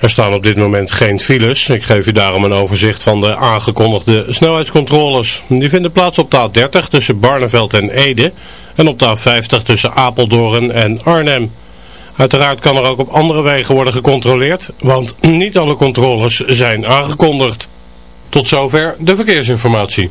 Er staan op dit moment geen files. Ik geef u daarom een overzicht van de aangekondigde snelheidscontroles. Die vinden plaats op de A30 tussen Barneveld en Ede en op de A50 tussen Apeldoorn en Arnhem. Uiteraard kan er ook op andere wegen worden gecontroleerd, want niet alle controles zijn aangekondigd. Tot zover de verkeersinformatie.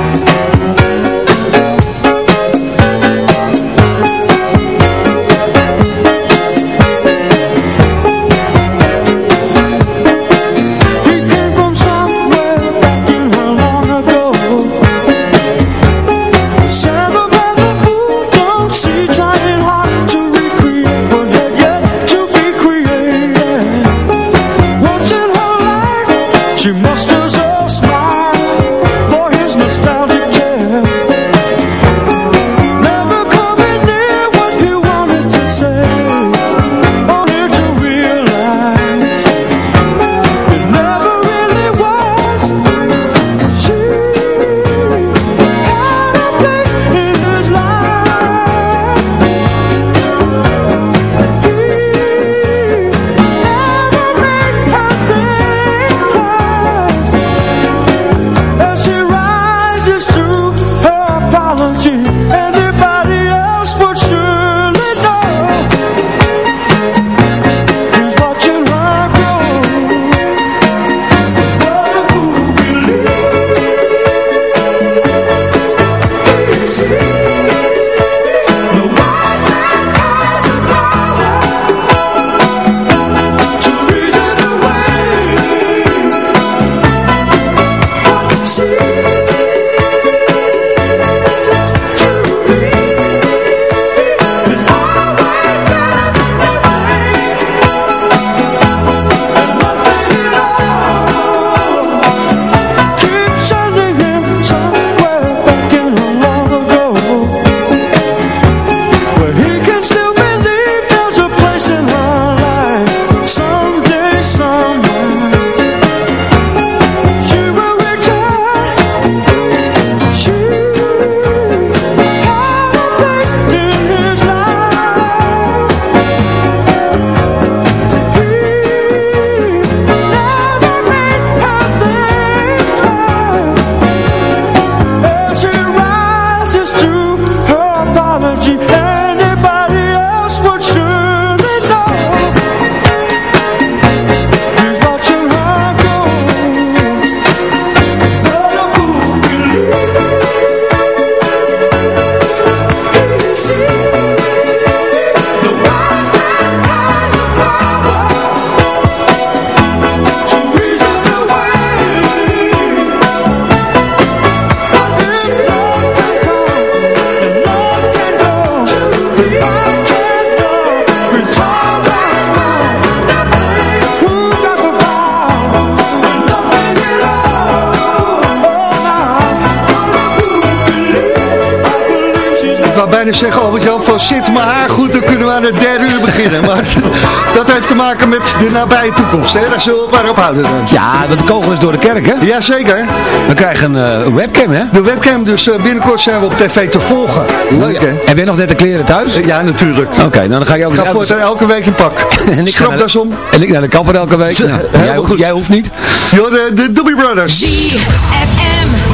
De nabije toekomst, hè? Daar zullen we het maar op houden dan. Ja, de kogel is door de kerk, hè? Jazeker. We krijgen een eh, webcam, hè? De webcam, dus eh, binnenkort zijn we op tv te volgen. Leuk, hè? Heb jij nog net de kleren thuis? Ja, natuurlijk. Oké, nou dan ga je ook Ik ga elke- voortaan elke week in pak. en ik ga de, om. en ik naar de kapper elke week. Nou, jij, hoeft, goed. jij hoeft niet. Joh, de, de Doobie Brothers.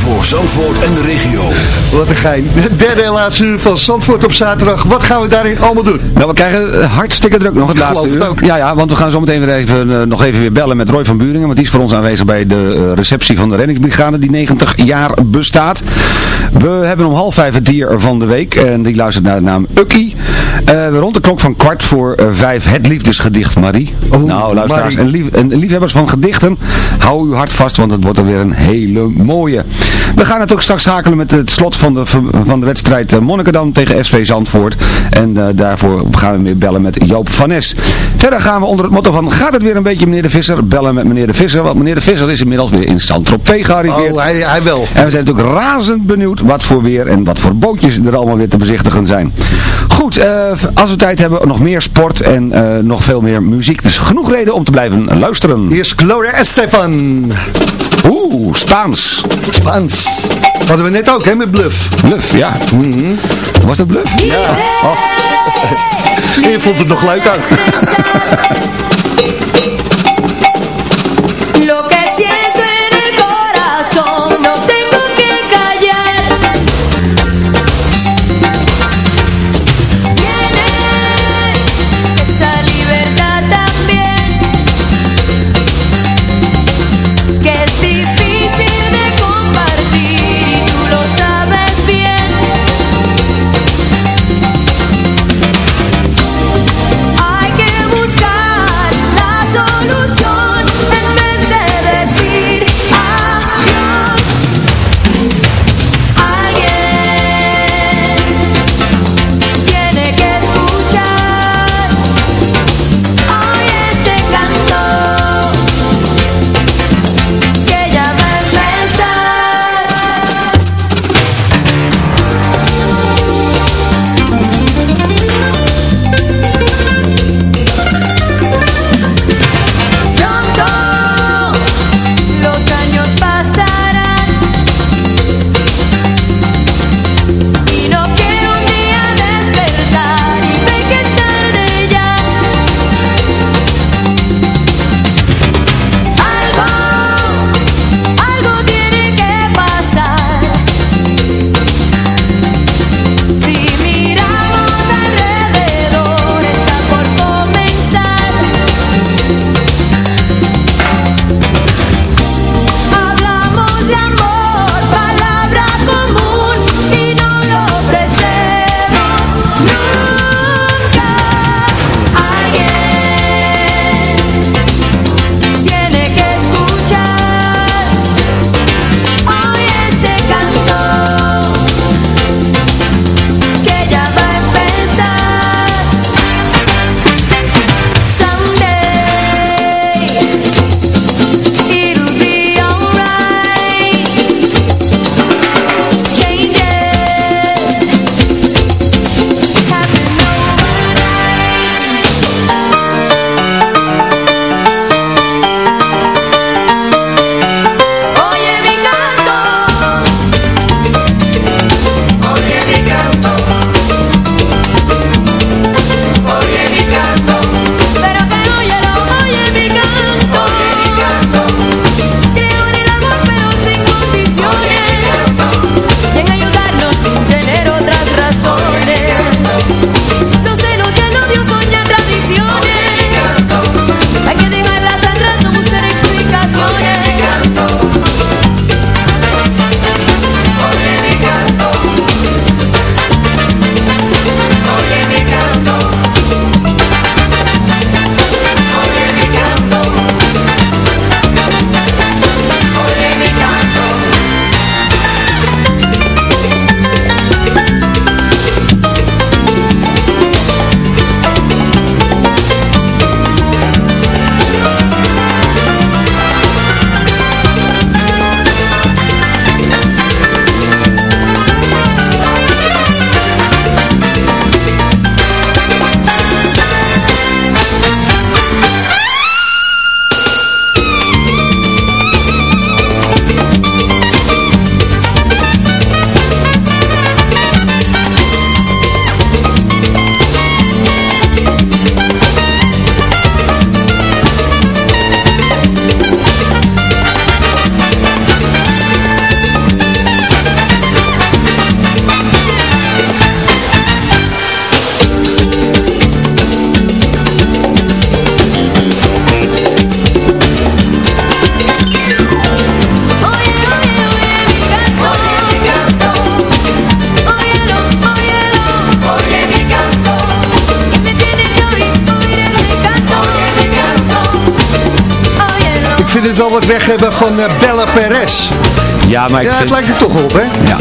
Voor Zandvoort en de regio. Wat een gein. De derde en laatste uur van Zandvoort op zaterdag. Wat gaan we daarin allemaal doen? Nou, we krijgen eh, hartstikke druk nog het laatste geloof uur. het ook. Ja, ja, want we gaan zo meteen weer even, eh, nog even weer bellen met Roy van Buringen. Want die is voor ons aanwezig bij de eh, receptie van de reddingsbrigade die 90 jaar bestaat. We hebben om half vijf het dier van de week. En die luistert naar de naam Ukkie. Eh, rond de klok van kwart voor vijf het liefdesgedicht, Marie. Oh, nou, luisteraars Marie. en, lief, en liefhebbers van gedichten, hou uw hart vast, want het wordt er weer een hele mooie. We gaan het ook straks schakelen met het slot van de, van de wedstrijd eh, Monnikendam tegen SV Zandvoort. En eh, daarvoor gaan we weer bellen met Joop van Nes. Verder gaan we onder het motto van, gaat het weer een beetje meneer de Visser? Bellen met meneer de Visser, want meneer de Visser is inmiddels weer in Saint-Tropez gearriveerd. Oh, hij, hij wel. En we zijn natuurlijk razend benieuwd wat voor weer en wat voor bootjes er allemaal weer te bezichtigen zijn. Goed, eh, als we tijd hebben, nog meer sport en nog veel meer muziek. Dus genoeg reden om te blijven luisteren. Hier is Gloria Estefan. Oeh, Spaans. Spaans. Hadden we net ook, hè, met Bluff. Bluff, ja. Was dat bluff? Ja. Je vond het nog leuk ook. Ja, maar ik Ja, het lijkt er toch op, hè? Ja.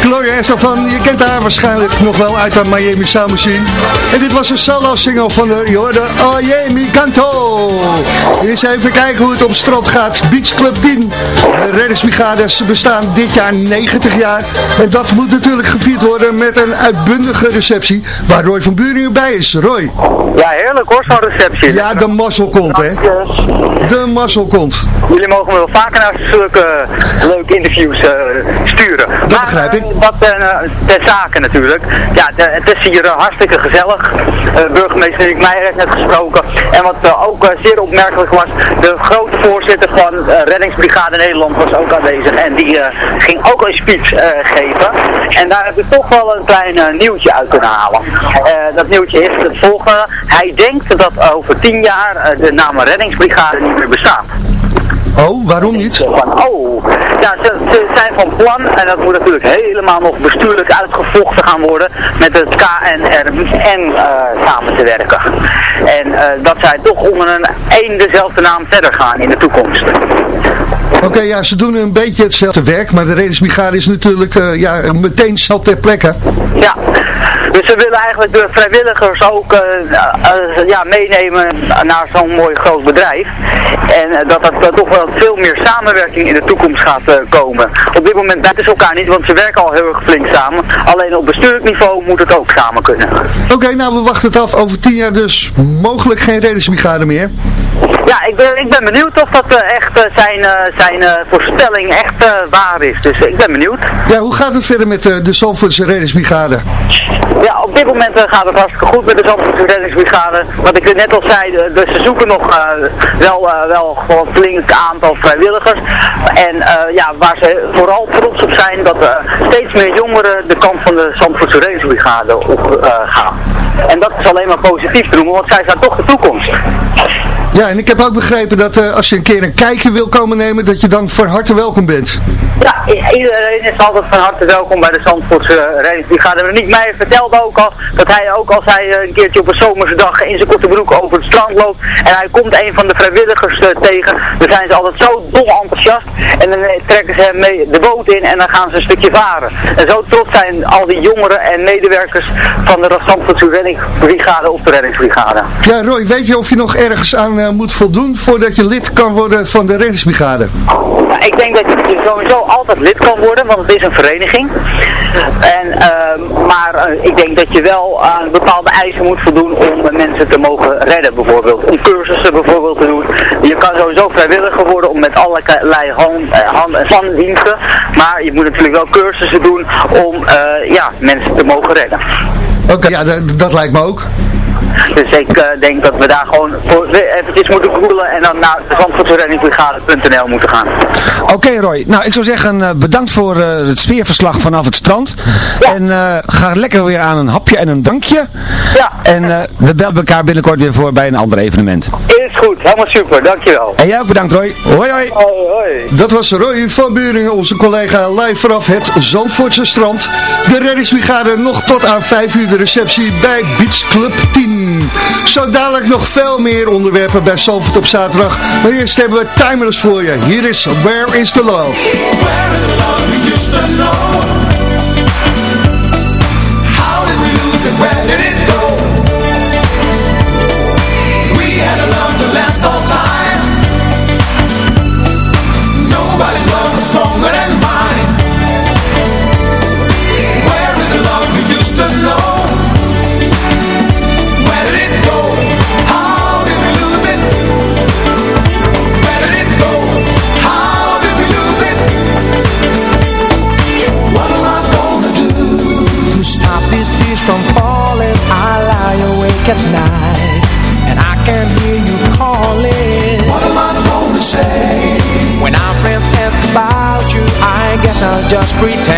Gloria Estefan, je kent haar waarschijnlijk nog wel uit haar Miami Sound Machine. En dit was een solo-single van de, je hoorde, Oh mi canto. Eens even kijken hoe het op strand gaat. Beach Club 10. De reddingsbrigades bestaan dit jaar 90 jaar. En dat moet natuurlijk gevierd worden met een uitbundige receptie. Waar Roy van Buren bij is. Roy. Ja, heerlijk hoor, zo'n receptie. Ja, de mazzel komt, hè? De mazzel komt. Jullie mogen me wel vaker naar zulke eh, leuke interviews eh, sturen. Dat begrijp ik. Wat uh, ter zake natuurlijk. Ja, de, het is hier hartstikke gezellig. Burgemeester Nick Meijer heeft net gesproken. En wat ook zeer opmerkelijk was, de grote voorzitter van Reddingsbrigade Nederland was ook aanwezig. En die ging ook een speech geven. En daar heb ik toch wel een klein nieuwtje uit kunnen halen. dat nieuwtje is het volgende. Hij denkt dat over tien jaar de naam Reddingsbrigade niet meer bestaat. Oh, waarom niet? Van, oh, ja, ze, ze, zijn van plan, en dat moet natuurlijk helemaal nog bestuurlijk uitgevochten gaan worden, met het KNRN uh, samen te werken. En uh, dat zij toch onder een één dezelfde naam verder gaan in de toekomst. Oké, okay, ja, ze doen een beetje hetzelfde werk, maar de reddingsbrigade is natuurlijk uh, ja, meteen zat ter plekke. Ja, ze willen eigenlijk de vrijwilligers ook uh, uh, ja, meenemen naar zo'n mooi groot bedrijf. En dat er toch wel veel meer samenwerking in de toekomst gaat komen. Op dit moment bijten ze elkaar niet, want ze werken al heel erg flink samen. Alleen op bestuurlijk niveau moet het ook samen kunnen. Oké, nou we wachten het af. Over tien jaar dus mogelijk geen reddingsbrigade meer. Ja, ik ben, ik ben benieuwd of dat uh, echt uh, zijn, uh, zijn voorspelling echt waar is. Dus ik ben benieuwd. Ja, hoe gaat het verder met de Zandvoortse reddingsbrigade? Ja, op dit moment gaat het hartstikke goed met de Zandvoortse reddingsbrigade. Wat ik net al zei, dus ze zoeken nog wel, wel gewoon een flink aantal vrijwilligers. En ja, waar ze vooral trots op zijn, dat steeds meer jongeren de kant van de Zandvoortse reddingsbrigade op gaan. En dat is alleen maar positief te noemen, want zij zijn toch de toekomst. Ja, en ik heb ook begrepen dat uh, als je een keer een kijkje wil komen nemen, dat je dan van harte welkom bent. Ja, iedereen is altijd van harte welkom bij de Zandvoortse uh, reddingsbrigade. Maar Nick Meijer vertelde ook al dat hij ook als hij uh, een keertje op een zomerse dag in zijn korte broek over het strand loopt en hij komt een van de vrijwilligers tegen, dan zijn ze altijd zo dol enthousiast en dan trekken ze hem mee de boot in en dan gaan ze een stukje varen. En zo trots zijn al die jongeren en medewerkers van de Zandvoortse reddingsbrigade of de reddingsbrigade. Ja, Roy, weet je of je nog ergens aan uh, moet voldoen voordat je lid kan worden van de reddingsbrigade? Ja, ik denk dat je sowieso altijd lid kan worden, want het is een vereniging. En, uh, maar uh, ik denk dat je wel aan bepaalde eisen moet voldoen om mensen te mogen redden bijvoorbeeld. Om cursussen bijvoorbeeld te doen. Je kan sowieso vrijwilliger worden om met allerlei hand, hand en vandiensten. Maar je moet natuurlijk wel cursussen doen om ja, mensen te mogen redden. Oké, okay, ja, dat lijkt me ook. Dus ik uh, denk dat we daar gewoon voor eventjes moeten googelen en dan naar zandvoortreddingsbrigade.nl moeten gaan. Oké okay, Roy, nou ik zou zeggen uh, bedankt voor uh, het sfeerverslag vanaf het strand. Ja. En ga lekker weer aan een hapje en een dankje. Ja. En we bellen elkaar binnenkort weer voor bij een ander evenement. Is goed, helemaal super, dankjewel. En jij ook bedankt Roy. Hoi hoi. Hoi hoi. Dat was Roy van Buringen, onze collega live vanaf het Zandvoortse strand. De reddingsbrigade nog tot aan 5 uur de receptie bij Beach Club 10. Zo dadelijk nog veel meer onderwerpen bij Salford op zaterdag. Maar eerst hebben we Timeless voor je. Hier is Where is the Love? Where is the love? How it pretend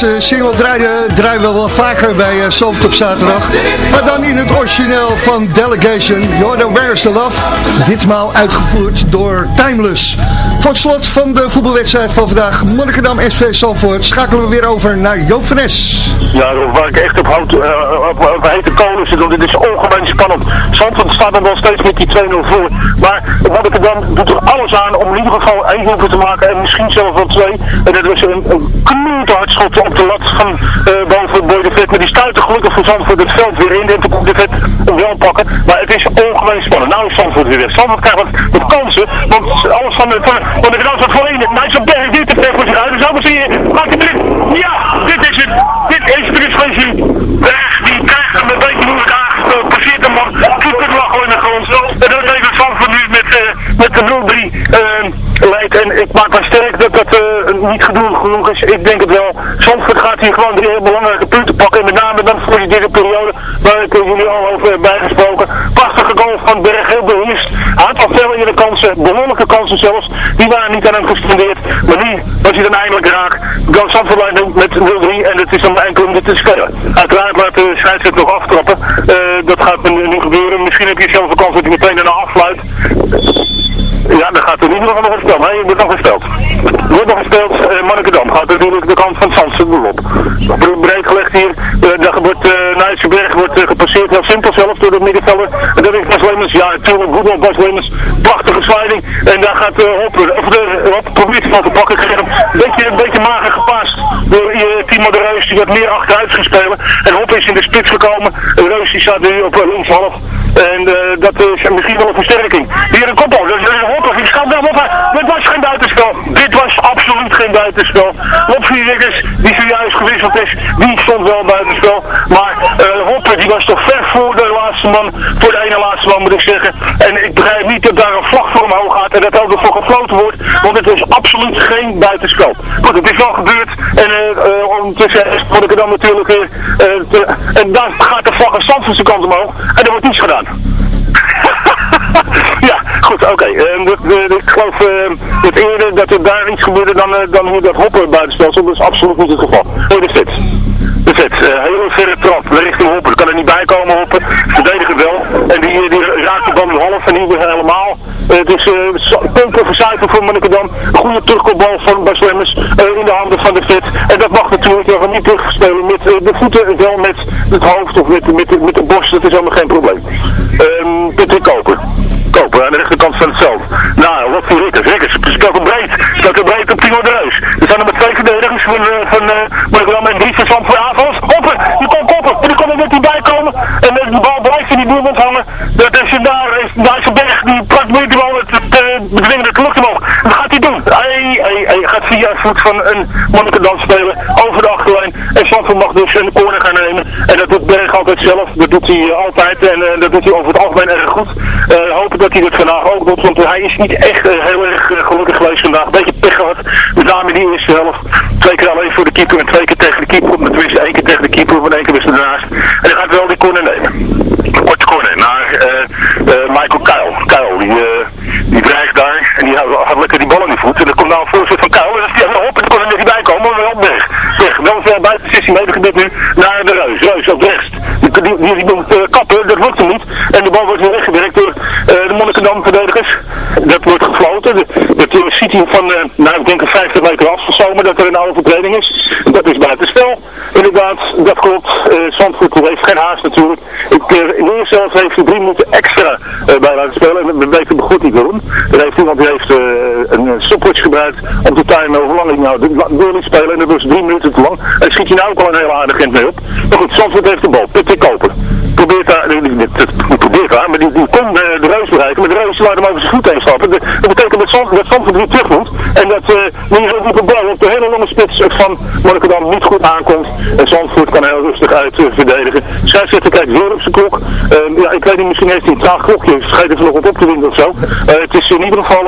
deze single draaien, draaien we wel vaker bij uh, op zaterdag. Maar dan in het origineel van Delegation, Jordan Where's the Love. Ditmaal uitgevoerd door Timeless. Voor het slot van de voetbalwedstrijd van vandaag, Monnikendam SV Zandvoort, schakelen we weer over naar Joop van. Ja, waar ik echt op, hout, eh, op, op hete kolen zit, want dit is ongemeen spannend. Zandvoort staat dan wel steeds met die 2-0 voor. Monnikendam doet er alles aan om in ieder geval één doelpunt te maken en misschien zelfs wel twee. En dat was een, een schot op de lat van uh, boven Boy de Vet. Maar die stuit er gelukkig voor Zandvoort het veld weer in. En toen de Vet hem wel pakken. Maar het is ongemeen spannend. Nou is Zandvoort weer weg. Zandvoort krijgt wat, wat kansen. Want alles van de, van, van de Gnans wat voor één. Nou is een berg dit te ver voor zich uit. Dus allemaal zie je. Maakt het erin. Ja, dit is het. Dit is het. Dit is het. Berg die krijgt hem een beetje moeilijk aangespeeld. Passeert hem man. Keeper lag al in de grond. En dat heeft Zandvoort nu met, uh, met de 0-3 uh, leidt. En ik maak sterk dat dat uh, niet genoeg, genoeg is. Ik denk het wel. Zandvoort gaat hier gewoon drie heel belangrijke punten pakken. En met name dan voor die periode. Waar ik jullie al over bijgesproken. Prachtige goal van Berg. Heel beheerst. Aantal in de kansen. Behoorlijke kansen zelfs. Die waren niet aan hem gespendeerd. Maar nu was hij dan eindelijk raak. Dan Zandvoort met 0-3. En het is dan enkele minuten te spelen. Uiteraard laat de scheidsrechter nog aftrappen. Uh, dat gaat nu gebeuren. Misschien heb je zelf een kans dat hij meteen daarna afsluit. Niet nog gespeeld. Wordt nog gespeeld. Er wordt nog gespeeld. Uh, Monnikendam gaat natuurlijk de kant van Zandvoort op. Breed gelegd hier. Uh, daar wordt Nijtsenberg wordt gepasseerd. Heel simpel zelf door de middenvelder. En dat is Bas Lemmens. Ja, natuurlijk goed op Bas. Prachtige sliding. En daar gaat Hopper. Of de Hopper probeert van te pakken. Beetje, een beetje mager gepast. Door Timo de Reus. Die wat meer achteruit spelen. En Hopper is in de spits gekomen. Reus die staat nu op linkshalf. En dat is misschien wel een versterking. Hier een kopbal. Dat is een Hopper. Die schat wel op. Dit was geen buitenspel. Dit was buitenspel. Lopvierwikkers, die zojuist gewisseld is, die stond wel buitenspel. Maar uh, die was toch ver voor de laatste man, voor de ene laatste man moet ik zeggen. En ik begrijp niet dat daar een vlag voor omhoog gaat en dat ook ervoor gefloten wordt. Want het is absoluut geen buitenspel. Goed, het is wel gebeurd. En uh, ondertussen word ik er dan natuurlijk weer. en dan gaat de vlag een zijn kant omhoog. En er wordt niets gedaan. ja, goed, oké. Okay. Ik geloof dat er daar iets gebeurde dan, uh, dan hoe dat Hopper buitenspel stond. Dat is absoluut niet het geval. Oh, de fit. De fit. hele verre trap richting Hopper. Kan er niet bij komen, Hopper. Verdediger wel. En die, die raakt de bal nu half en weer helemaal. het is punten verzuipen voor Monnikendam. Goede terugkombal van Bas in de handen van de fit. En dat mag natuurlijk nog niet terugspelen met de voeten, wel met het hoofd of met, met, met de borst. Dat is helemaal geen probleem. Um, Patrick Koper. Koper aan de rechterkant van het veld. Nou, wat voor Rikkers. Rikkers speelt hem breed. Speelt hem breed op Timo de Reus. Er zijn er maar twee verdedigers van, uh, van uh, Monnikendam en drie van Zand voor aanvallers. Hopper, die kon koppen. En die kon er net niet bij komen. En met de bal blijft in die doelmond hangen. Dat is daar, Dijsselberg, die probeert die bal het, het uh, bedwingen, het lucht omhoog. Wat gaat hij doen? Hij, hij, hij gaat via voet van een Monnikendam speler over de achterlijn. En Zandvoort mag dus een corner gaan nemen. En dat doet Berg altijd zelf. Dat doet hij eh, altijd en eh, dat doet hij over het algemeen erg goed. Eh, hopen dat hij dat vandaag ook doet, want hij is niet echt heel erg gelukkig geweest vandaag. Een beetje pech gehad. Met name die eerste helft. Twee keer alleen voor de keeper en twee keer tegen de keeper. Met tenminste één keer tegen de keeper, want één keer was er ernaast. En hij gaat wel die corner nemen. Korte corner naar eh, eh, Michael Kuil. Kuil, die, eh, die dreigt daar en die had, had lekker die bal in de voet. En er komt nou een voorzet van Kuil. En als die even op en dan kon er net niet bij komen, maar wel weg. Ver buiten 16 meter gebied nu naar de Reus. Reus op rechts. Die, die, die, moet eh, kappen, dat lukt hem niet. En de bal wordt weer weggewerkt door eh, de Monnikendam verdedigers. Dat wordt gefloten. Dat, dat eh, ziet hij van, eh, nou ik denk een 50 meter afgestomen dat er een overtreding is. Dat is buitenspel. Inderdaad, dat klopt. Eh Zandvoort heeft geen haast natuurlijk. Ik, eh, in de eerste heeft hij drie minuten extra eh, bij laten spelen. En we weten begoed niet waarom. Er heeft iemand heeft gebruikt om te timen hoe lang nou door liet spelen. En dat was drie minuten te lang. En schiet hij nou ook al een hele aardige end mee op. Maar goed, Zandvoort heeft de bal. Peter Koper. Probeert daar, maar die, die kon de, de reus bereiken. Maar de voet heen stappen. De- Dat betekent dat Zandvoort, dat Zandvoort weer terug moet. En dat uh, diepe bal op de hele lange spits van Monnikendam niet goed aankomt. En Zandvoort kan heel rustig uit uh, verdedigen. Scheidsrechter kijkt weer op zijn klok. Uh, ja, ik weet niet, misschien heeft hij een traag klokje. Schijnt er vanochtend op te winnen of zo. Uh, het is in ieder geval,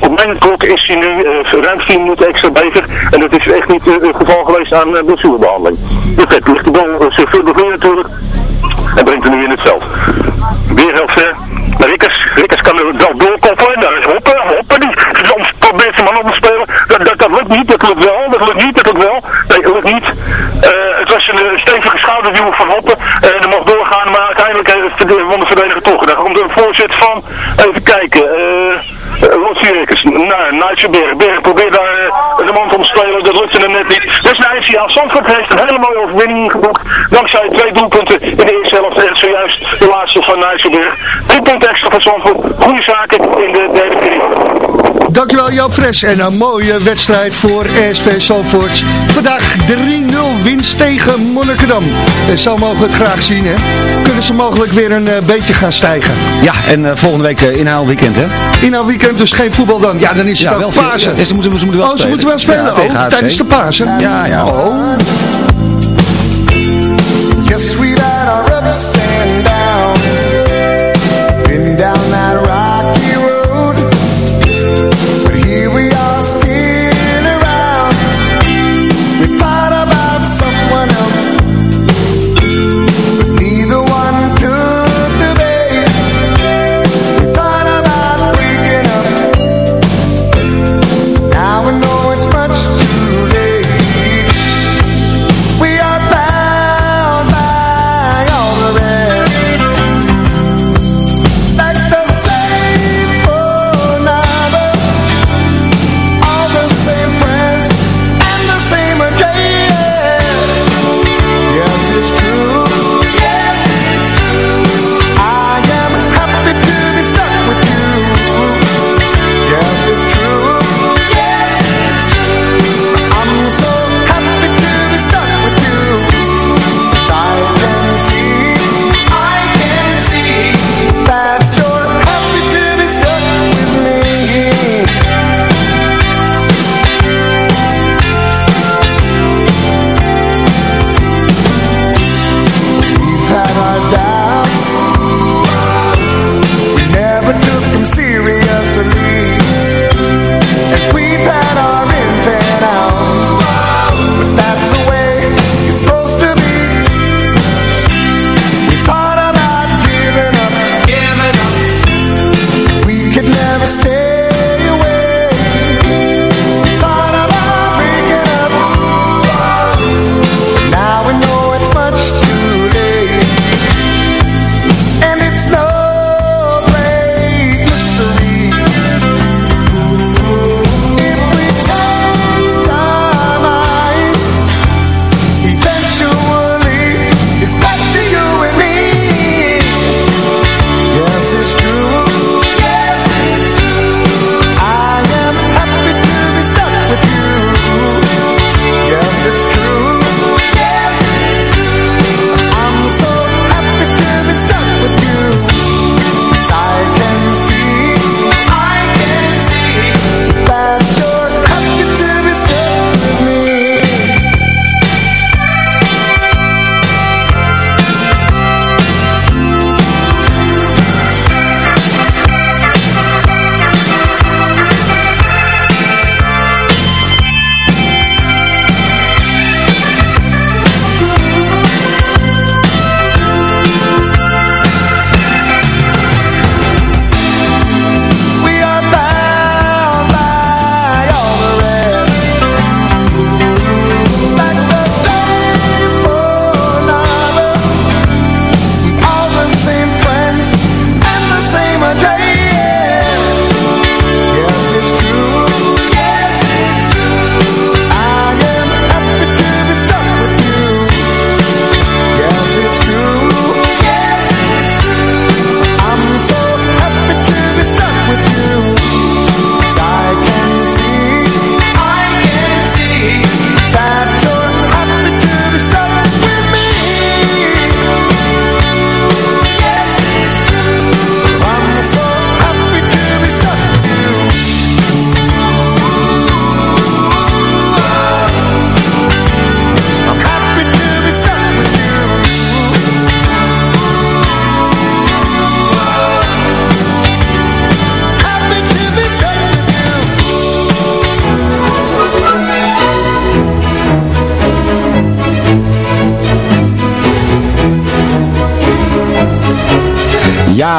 op mijn klok is hij nu ruim 4 minuten extra bezig. En dat is echt niet het geval geweest aan blessurebehandeling. Dus het ligt de bal weer natuurlijk. En brengt hem nu in het veld. Weer heel ver. Rikkers, Rikkers kan er wel doorkoppelen. En daar is Hoppen, Hoppen, die soms probeert zijn man op te spelen. Dat, dat, dat lukt niet, dat lukt wel, dat lukt niet, dat lukt wel. Nee, dat lukt niet. Uh, het was een uh, stevige schouderduw van Hoppen. En er mag doorgaan, maar uiteindelijk uh, won de verdediger toch. Daar komt een voorzet van, even kijken, Lotsie Rikkers. Nou, Nigel Berg. Probeert daar de man te omspelen, dat lukte hem net niet. Dus nou is heeft een hele mooie overwinning geboekt. Dankzij twee doelpunten in de eerste helft en zojuist de laatste van Nijsselberg. Drie punten extra van Zandvoort. Goede zaken in de derde periode. Dankjewel Joop Fres en een mooie wedstrijd voor SV Zandvoort. Vandaag 3-0 winst tegen Monnikendam. En zo mogen we het graag zien hè. Kunnen ze mogelijk weer een uh, beetje gaan stijgen. Ja, en uh, volgende week uh, inhaalweekend hè? Inhaalweekend, dus geen voetbal dan. Ja, dan is het ja, ook wel Pasen. Ja, ze, moeten, ze moeten wel oh, spelen. ze moeten wel spelen. Ja, oh, tijdens de Pasen. Ja, ja. Oh.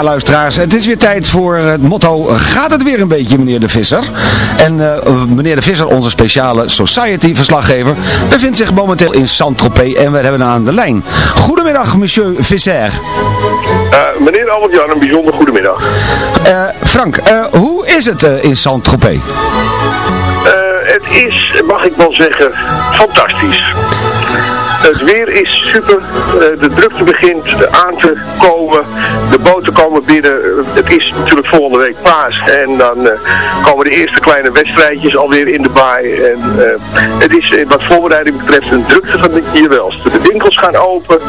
Luisteraars, het is weer tijd voor het motto Gaat het weer een beetje, meneer de Visser? En eh, meneer de Visser, onze speciale Society-verslaggever, bevindt zich momenteel in Saint-Tropez en we hebben hem aan de lijn. Goedemiddag, monsieur Visser. Eh, meneer Albert-Jan, een bijzonder goedemiddag. Eh, Frank, hoe is het in Saint-Tropez? Het is, mag ik wel zeggen, fantastisch. Het weer is super, Eh, de drukte begint aan te komen, de boten komen binnen. Het is natuurlijk volgende week paas en dan eh, komen de eerste kleine wedstrijdjes alweer in de baai. En eh, het is wat voorbereiding betreft een drukte van de jawelste. De winkels gaan open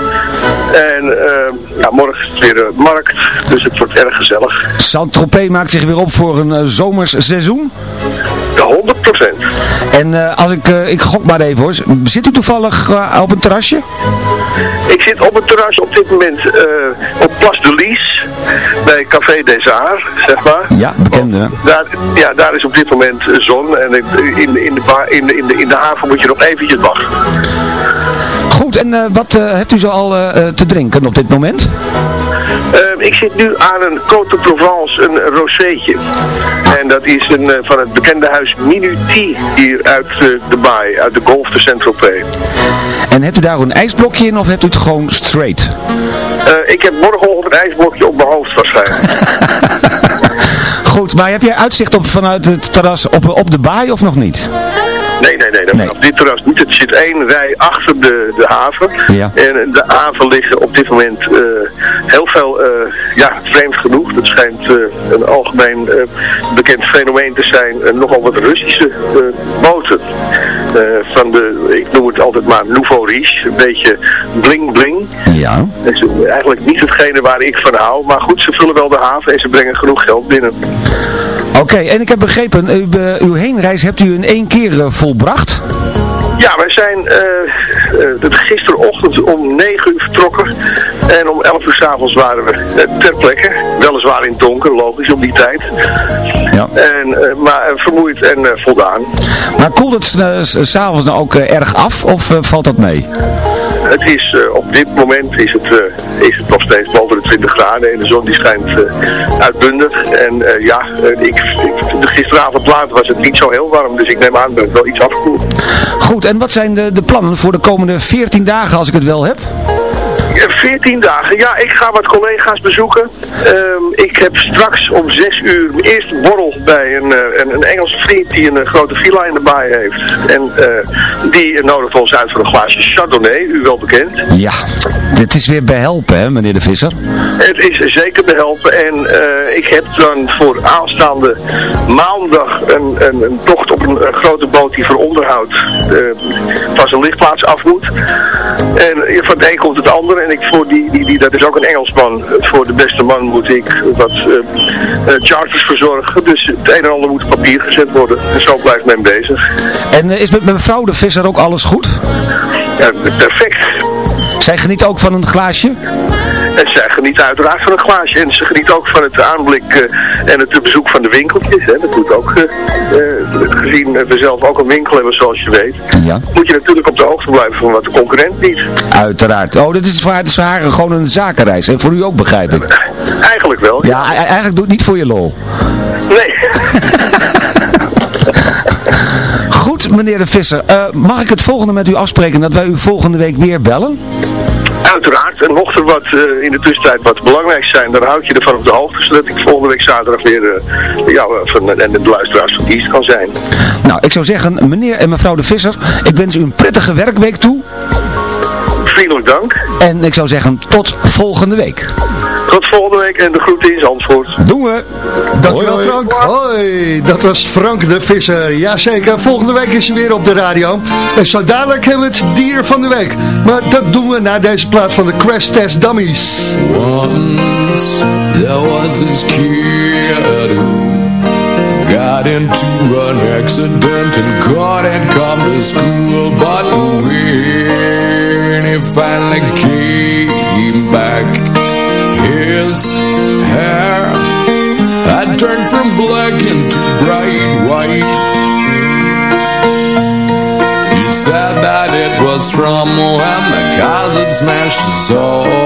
en ja, morgen is het weer markt, dus het wordt erg gezellig. Saint-Tropez maakt zich weer op voor een zomers seizoen. Ja, 100 procent. En eh, als ik, eh, ik gok maar even hoor, zit u toevallig eh, op een terrasje? Ik zit op het terras op dit moment op Place de Lies, bij Café des Arts, zeg maar. Ja, bekende. hè? Daar, ja, daar is op dit moment zon en in, in, de, in, de, in, de, in de haven moet je nog eventjes wachten. Goed, en eh, wat eh, hebt u zo al eh, te drinken op dit moment? Ehm, ik zit nu aan een Côte de Provence, een roséetje. En dat is een, van het bekende huis Minuti hier uit de baai, uit de Golf de Saint-Tropez. En hebt u daar een ijsblokje in of hebt u het gewoon straight? Ik heb morgenochtend een ijsblokje op mijn hoofd waarschijnlijk. Goed, maar heb jij uitzicht op, vanuit het terras op, op de baai of nog niet? Nee, nee, nee. nee. Nee. Op dit terras niet. Het zit één rij achter de, de haven. Ja. En de haven liggen op dit moment eh, heel veel, eh, ja, vreemd genoeg. Het schijnt eh, een algemeen bekend fenomeen te zijn. nogal wat Russische boten. Van de, ik noem het altijd maar nouveau riche. Een beetje bling bling. Ja. Dat is eigenlijk niet hetgene waar ik van hou. Maar goed, ze vullen wel de haven en ze brengen genoeg geld binnen. Oké, en ik heb begrepen, u, eh, uw heenreis hebt u in één keer eh, volbracht? Ja, wij zijn eh, eh, gisterochtend om 9 uur vertrokken. En om 11 uur s'avonds waren we eh, ter plekke. Weliswaar in het donker, logisch, op die tijd. Ja. En, eh, maar eh, vermoeid en eh, voldaan. Maar koelt het eh, s- s'avonds nou ook eh, erg af of eh, valt dat mee? Het is, eh, op dit moment is het, eh, is het nog steeds boven de 20 graden. En de zon die schijnt eh, uitbundig. En ja, ik, ik, gisteravond laat was het niet zo heel warm. Dus ik neem aan dat het wel iets afkoelt. Goed, en wat zijn de, de plannen voor de komende 14 dagen als ik het wel heb? Ja, 14 dagen. Ja, ik ga wat collega's bezoeken. Ehm, ik heb straks om 6 uur mijn eerste borrel bij een, eh, een, een Engelse vriend die een eh, grote villa in de baai heeft. En eh, die nodigt ons uit voor een glaasje Chardonnay, u wel bekend. Ja, dit is weer behelpen hè, meneer de Visser. Het is zeker behelpen en ik heb dan voor aanstaande maandag een, een, een tocht op een, een grote boot die voor onderhoud eh, van zijn lichtplaats af moet. En van het een komt het ander en ik voor die, die, die, dat is ook een Engelsman, voor de beste man moet ik wat eh, eh, charters verzorgen. Dus het een en ander moet op papier gezet worden en zo blijft men bezig. En eh, is met mevrouw de Visser ook alles goed? Ja, perfect. Zij geniet ook van een glaasje? En zij geniet uiteraard van een glaasje. En ze geniet ook van het aanblik eh, en het bezoek van de winkeltjes. Hè. Dat moet ook, eh, eh, gezien we zelf ook een winkel hebben zoals je weet, Ja. moet je natuurlijk op de hoogte blijven van wat de concurrent biedt. Uiteraard. Oh, dit is voor haar gewoon een zakenreis. En voor u ook, begrijp ik. Eigenlijk wel. Ja, eigenlijk doe het niet voor je lol. Nee. Goed, meneer de Visser. mag ik het volgende met u afspreken dat wij u volgende week weer bellen? Uiteraard. En mocht er wat eh, in de tussentijd wat belangrijks zijn, dan houd je ervan op de hoogte, zodat ik volgende week zaterdag weer uh, ja, van, en de luisteraars van dienst kan zijn. Nou, ik zou zeggen, meneer en mevrouw de Visser, ik wens u een prettige werkweek toe. Vriendelijk dank. En ik zou zeggen, tot volgende week. Tot volgende week en de groeten in Zandvoort. Doen we. Dankjewel Hoi, hoi. Frank. Hoi, dat was Frank de Visser. Jazeker, volgende week is hij weer op de radio. En zo dadelijk hebben we het dier van de week. Maar dat doen we na deze plaat van de Crash Test Dummies. Once there was this kid who got into an accident and couldn't come to school. But when black into bright white. He said that it was from when the had smashed his soul.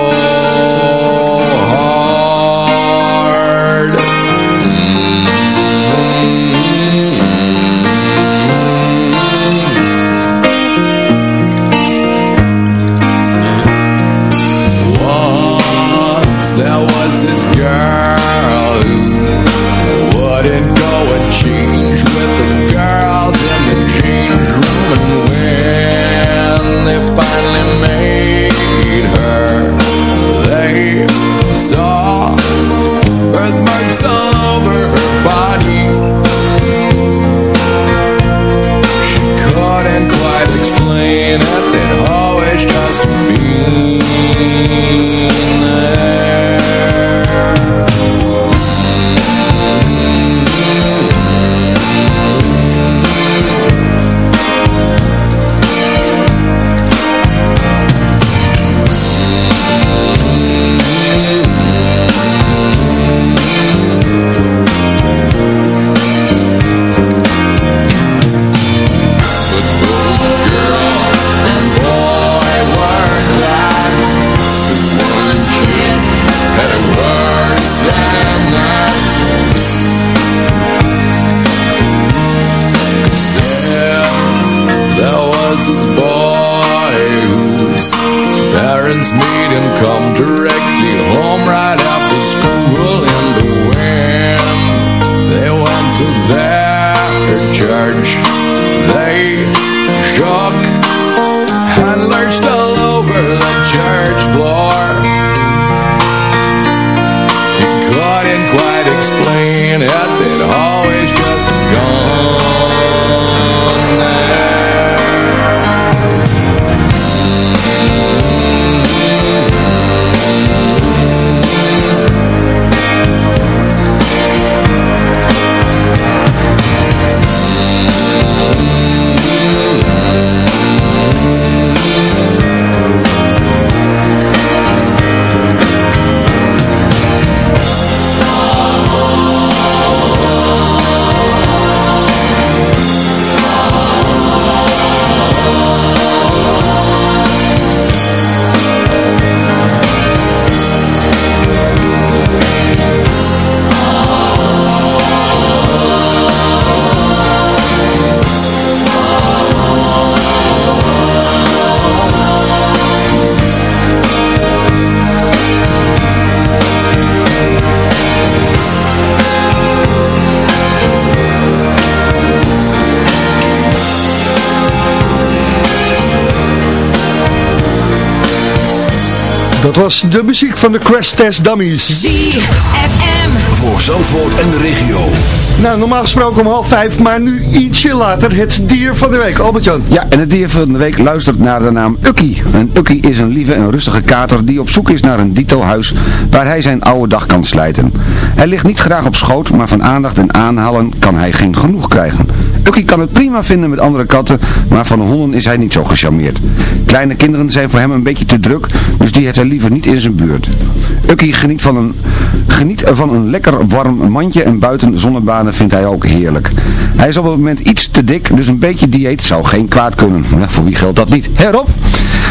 Dat was de muziek van de Crash Test Dummies. ZFM. Voor Zandvoort en de regio. Nou, normaal gesproken om half vijf, maar nu ietsje later het dier van de week. Albert-Jan. Ja, en het dier van de week luistert naar de naam Ukkie. Een Ukkie is een lieve en rustige kater die op zoek is naar een dito-huis waar hij zijn oude dag kan slijten. Hij ligt niet graag op schoot, maar van aandacht en aanhalen kan hij geen genoeg krijgen. Ukkie kan het prima vinden met andere katten, maar van honden is hij niet zo gecharmeerd. Kleine kinderen zijn voor hem een beetje te druk, dus die heeft hij liever niet in zijn buurt. Ukkie geniet van een, geniet van een lekker warm mandje en buiten zonnebanen vindt hij ook heerlijk. Hij is op het moment iets te dik, dus een beetje dieet zou geen kwaad kunnen. Ja, voor wie geldt dat niet? Herop!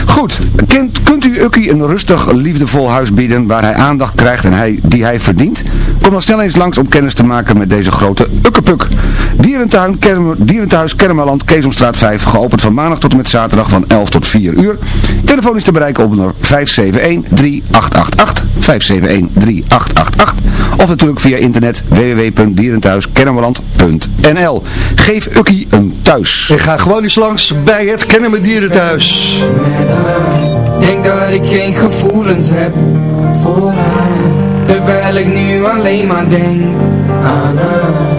Goed, kunt, kunt u Ukkie een rustig, liefdevol huis bieden waar hij aandacht krijgt en hij, die hij verdient? Kom dan snel eens langs om kennis te maken met deze grote Ukkepuk. Dierentuin, Dierentuin Kermeland, Keesomstraat 5, geopend van maandag tot en met zaterdag van 11 tot 4 uur. Telefoon is te bereiken op nummer 571-3888, 571-3888, of natuurlijk via internet www.dierenthuiskennemerland.nl. Geef Ukkie een thuis. En ga gewoon eens langs bij het Kennemer Dierenthuis. Denk dat ik geen gevoelens heb voor haar Terwijl ik nu alleen maar denk aan haar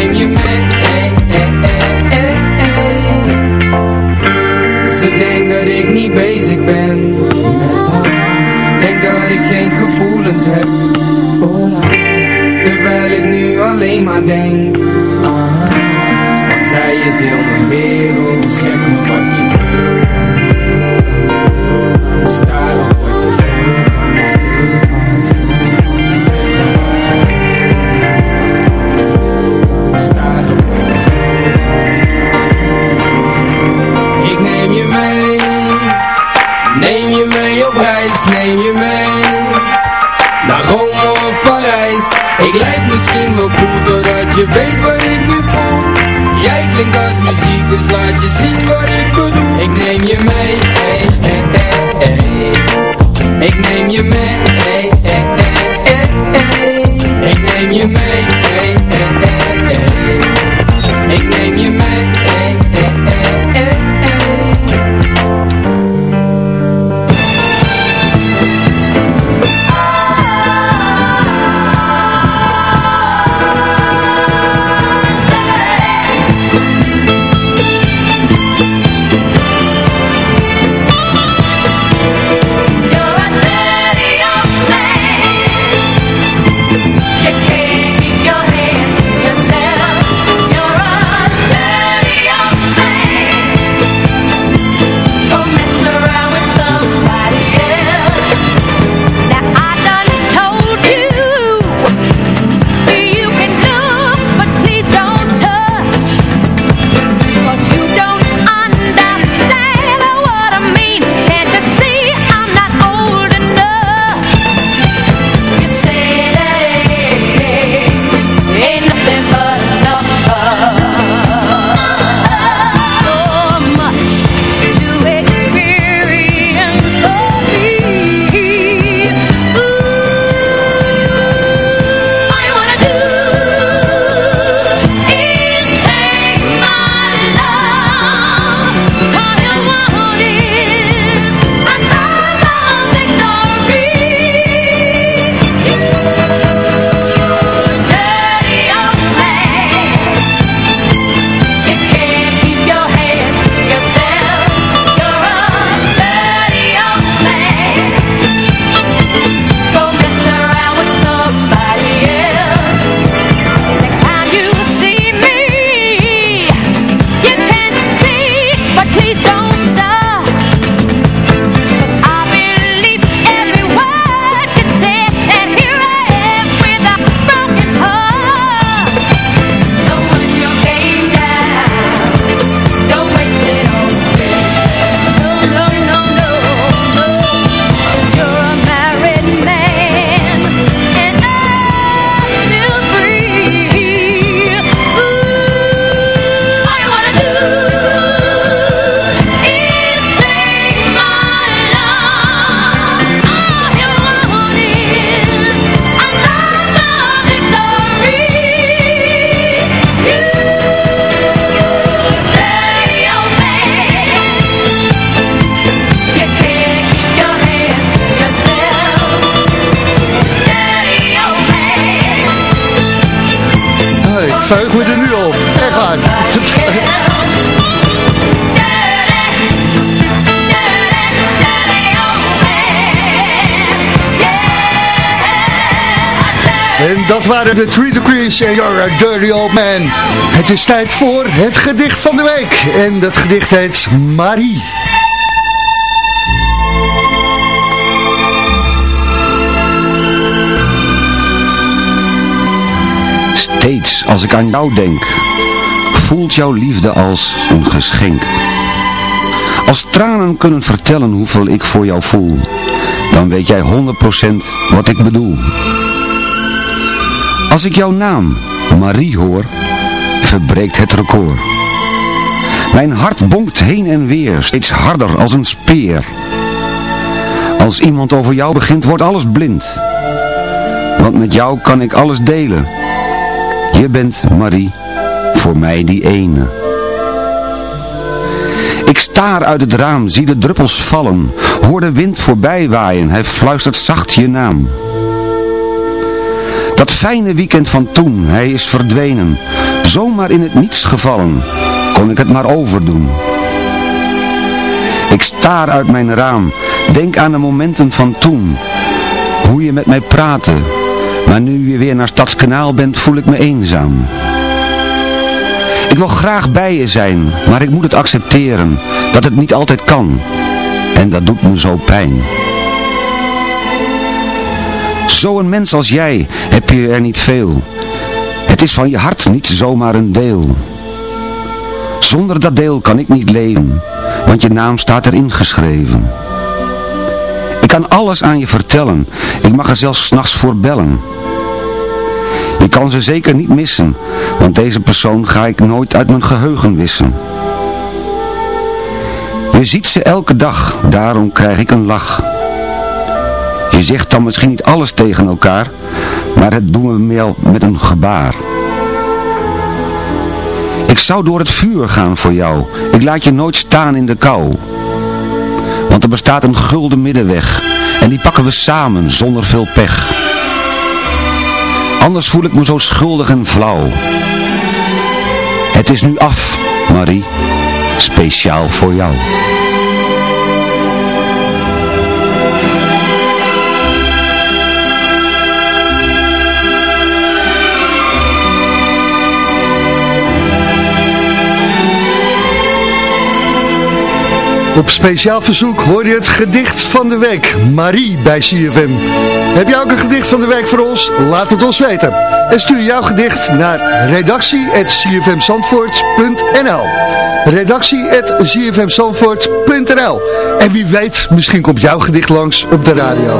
ik geen gevoelens heb voor haar Terwijl ik nu alleen maar denk haar Want zij is heel mijn wereld muziek, dus laat je zien wat ik bedoel. Ik neem je mee, En dat waren de 3 Degrees en You're a Dirty Old Man. Het is tijd voor het gedicht van de week. En dat gedicht heet Marie. Steeds als ik aan jou denk, voelt jouw liefde als een geschenk. Als tranen kunnen vertellen hoeveel ik voor jou voel, dan weet jij 100% wat ik bedoel. Als ik jouw naam, Marie, hoor, verbreekt het record. Mijn hart bonkt heen en weer, steeds harder als een speer. Als iemand over jou begint, wordt alles blind. Want met jou kan ik alles delen. Je bent, Marie, voor mij die ene. Ik staar uit het raam, zie de druppels vallen. Hoor de wind voorbij waaien, hij fluistert zacht je naam. Dat fijne weekend van toen, hij is verdwenen. Zomaar in het niets gevallen, kon ik het maar overdoen. Ik staar uit mijn raam, denk aan de momenten van toen. Hoe je met mij praatte, maar nu je weer naar Stadskanaal bent, voel ik me eenzaam. Ik wil graag bij je zijn, maar ik moet het accepteren, dat het niet altijd kan. En dat doet me zo pijn. Zo'n mens als jij heb je er niet veel. Het is van je hart niet zomaar een deel. Zonder dat deel kan ik niet leven, want je naam staat erin geschreven. Ik kan alles aan je vertellen, ik mag er zelfs s'nachts voor bellen. Je kan ze zeker niet missen, want deze persoon ga ik nooit uit mijn geheugen wissen. Je ziet ze elke dag, daarom krijg ik een lach. Je zegt dan misschien niet alles tegen elkaar, maar het doen we wel met een gebaar. Ik zou door het vuur gaan voor jou, ik laat je nooit staan in de kou. Want er bestaat een gulden middenweg, en die pakken we samen zonder veel pech. Anders voel ik me zo schuldig en flauw. Het is nu af, Marie, speciaal voor jou. Op speciaal verzoek hoor je het gedicht van de week. Marie bij CFM. Heb jij ook een gedicht van de week voor ons? Laat het ons weten. En stuur jouw gedicht naar redactie.cfmzandvoort.nl redactie.cfmzandvoort.nl En wie weet, misschien komt jouw gedicht langs op de radio.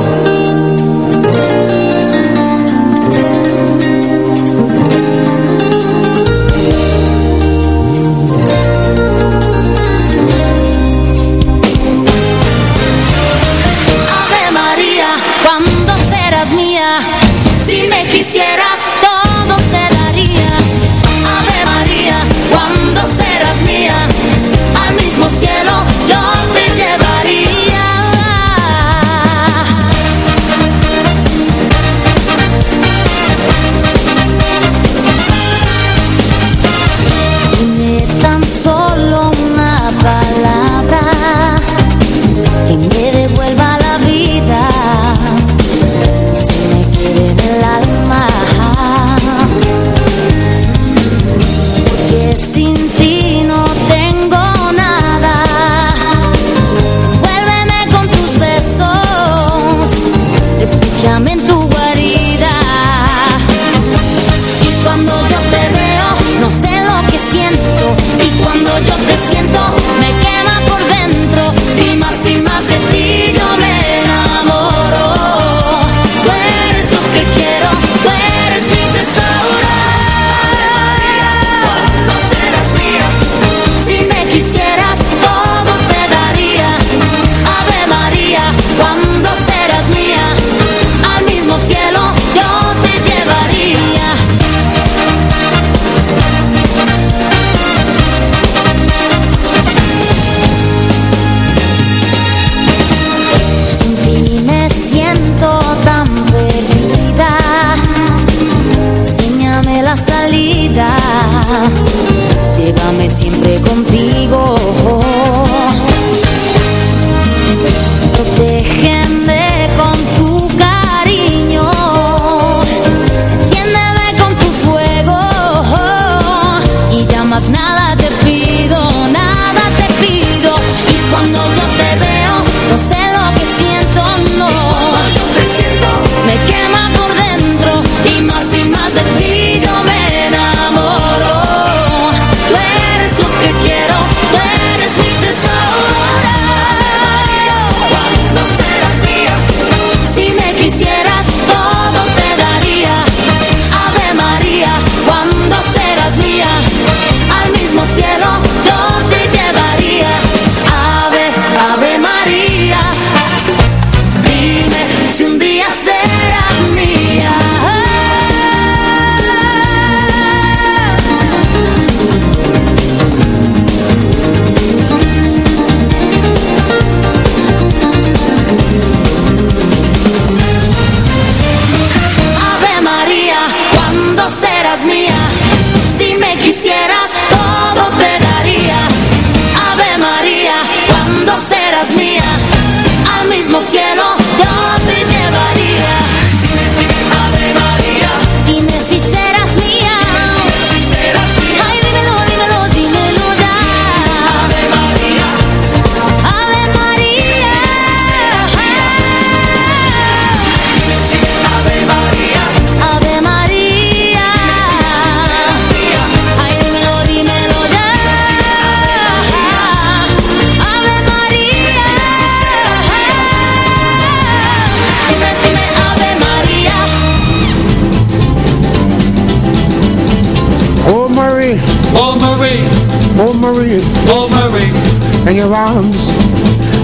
Arms,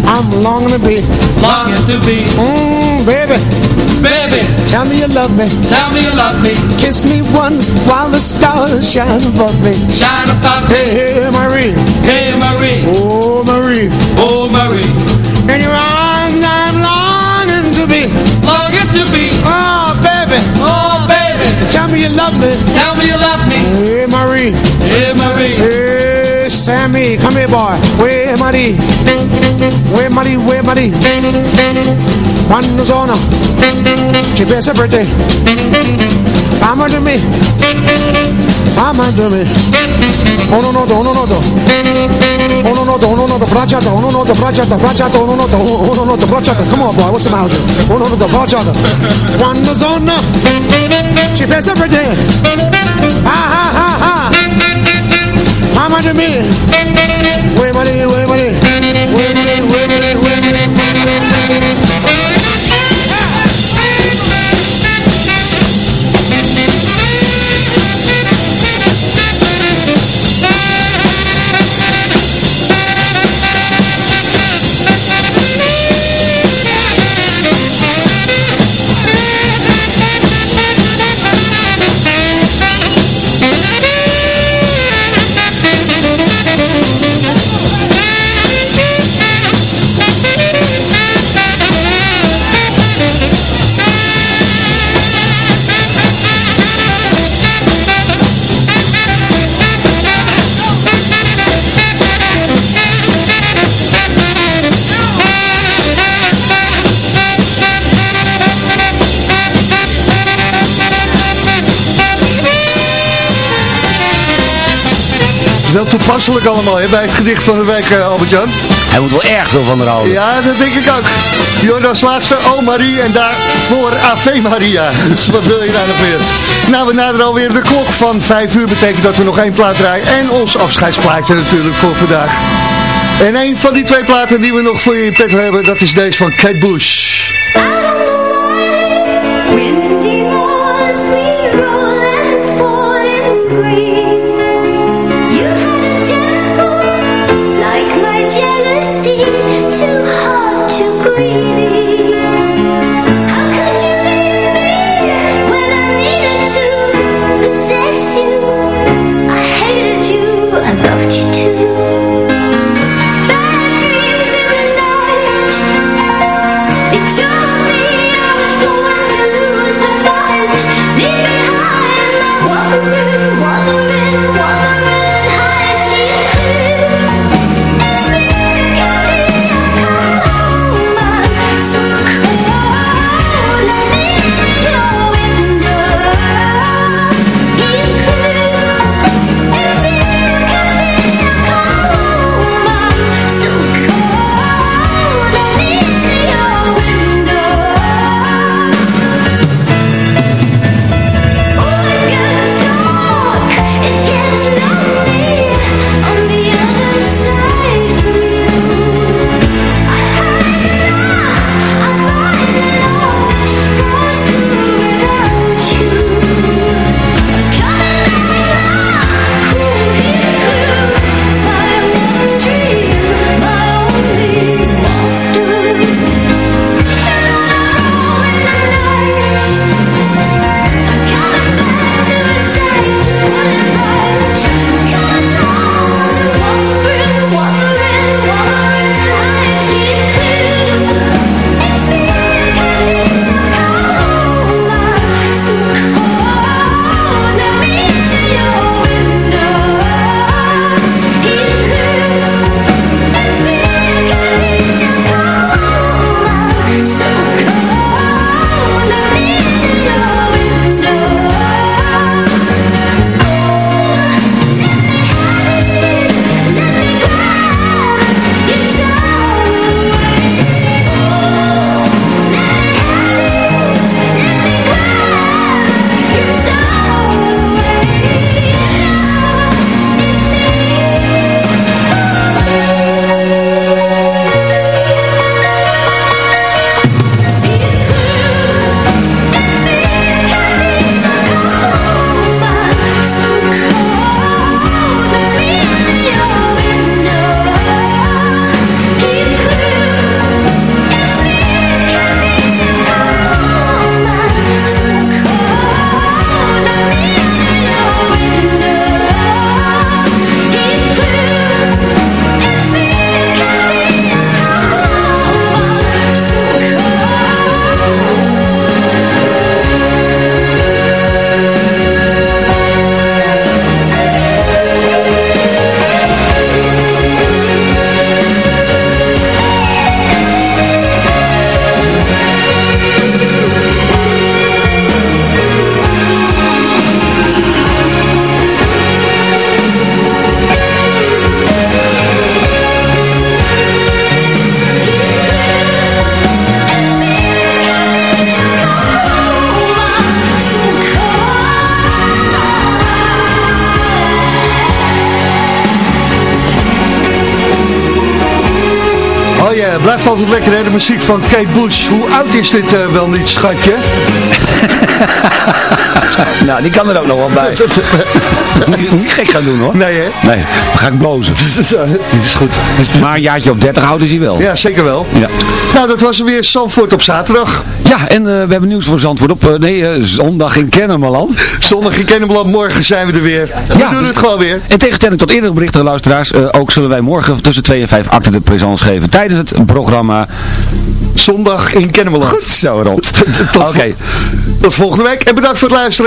I'm longing to be. longing to be, Mmm, baby, baby, tell me you love me. tell me you love me, Kiss me once while the stars shine above me. shine above me, hey, hey Marie, Sammy, come here, boy. Where Marie? Where Marie? Where Marie? Quando sono? Ci pensa per te. Fammi da me. Fammi da me. Uno noto, uno noto. Uno noto, uno noto, bracciata, uno noto, bracciata, bracciata, uno noto, uno noto, bracciata. Come on, boy, what's the matter? Uno noto, bracciata. Quando sono? Ci pensa per te. Ah, ah, ah, ah. Mama to me. Where money, where money, toepasselijk allemaal hè, bij het gedicht van de week, eh, Albert-Jan. Hij moet wel erg veel van de houden. Ja, dat denk ik ook. Jordas laatste, oh Marie, en daarvoor Ave Maria. Dus wat wil je daar nog weer? Nou, we naderen alweer de klok van 5 uur. Betekent dat we nog één plaat draaien. En ons afscheidsplaatje natuurlijk voor vandaag. En een van die twee platen die we nog voor je in petto hebben, dat is deze van Kate Bush. Altijd lekker hè, de muziek van Kate Bush. Hoe oud is dit eh, wel niet, schatje? nou, die kan er ook nog wel bij. niet, niet gek gaan doen hoor. Nee hè? Nee, dan ga ik blozen. Dit is goed. Maar een jaartje op 30 oud is hij wel. Ja, zeker wel. Ja. Nou, dat was weer Zandvoort op zaterdag. Ja, en eh, we hebben nieuws voor Zandvoort op. eh, nee, eh, zondag in Kennemerland. Zondag in Kennemerland, morgen zijn we er weer. We Ja, doen dus- het gewoon weer. In tegenstelling tot eerdere berichten, luisteraars, eh, ook zullen wij morgen tussen 2 en 5 acte de présence geven tijdens het programma Zondag in Kennemerland. Goed zo, Rob. Oké. tot volgende week en bedankt voor het luisteren.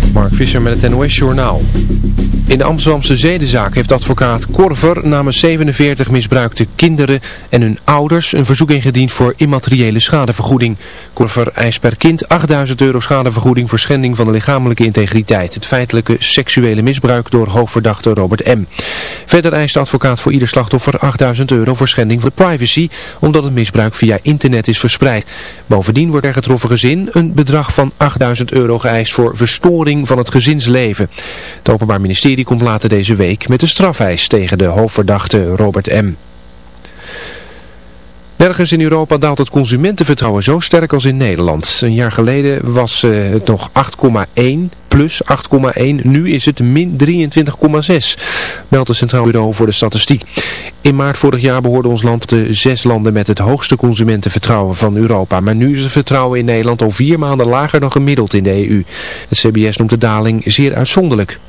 Mark Visser met het NOS Journaal. In de Amsterdamse zedenzaak heeft advocaat Korver namens 47 misbruikte kinderen en hun ouders een verzoek ingediend voor immateriële schadevergoeding. Korver eist per kind 8000 euro schadevergoeding voor schending van de lichamelijke integriteit. Het feitelijke seksuele misbruik door hoofdverdachte Robert M. Verder eist de advocaat voor ieder slachtoffer 8000 euro voor schending van privacy, omdat het misbruik via internet is verspreid. Bovendien wordt er getroffen gezin een bedrag van 8000 euro geëist voor verstoring van het gezinsleven. Het Openbaar Ministerie komt later deze week met een strafeis tegen de hoofdverdachte Robert M. Nergens in Europa daalt het consumentenvertrouwen zo sterk als in Nederland. Een jaar geleden was eh, het nog 8,1 plus 8,1. Nu is het min 23,6. Meldt het Centraal Bureau voor de Statistiek. In maart vorig jaar behoorde ons land de zes landen met het hoogste consumentenvertrouwen van Europa. Maar nu is het vertrouwen in Nederland al vier maanden lager dan gemiddeld in de EU. Het CBS noemt de daling zeer uitzonderlijk.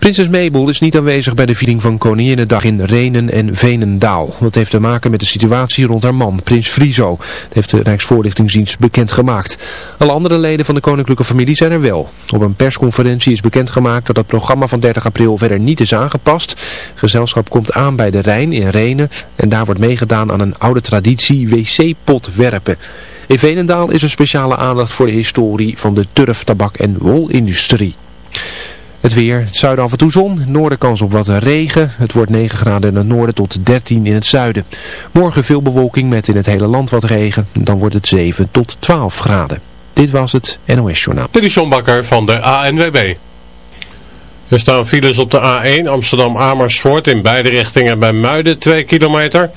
Prinses Mabel is niet aanwezig bij de viering van Koninginnedag in Renen en Venendaal. Dat heeft te maken met de situatie rond haar man, prins Friso. Dat heeft de Rijksvoorlichtingsdienst bekendgemaakt. Alle andere leden van de koninklijke familie zijn er wel. Op een persconferentie is bekendgemaakt dat het programma van 30 april verder niet is aangepast. Gezelschap komt aan bij de Rijn in Renen en daar wordt meegedaan aan een oude traditie wc-pot werpen. In Venendaal is een speciale aandacht voor de historie van de turf, tabak en wolindustrie. Het weer, het zuiden af en toe zon, noorden kans op wat regen. Het wordt 9 graden in het noorden tot 13 in het zuiden. Morgen veel bewolking met in het hele land wat regen. Dan wordt het 7 tot 12 graden. Dit was het NOS Journaal. Dit is Bakker van de ANWB. Er staan files op de A1 Amsterdam-Amersfoort in beide richtingen bij Muiden 2 kilometer.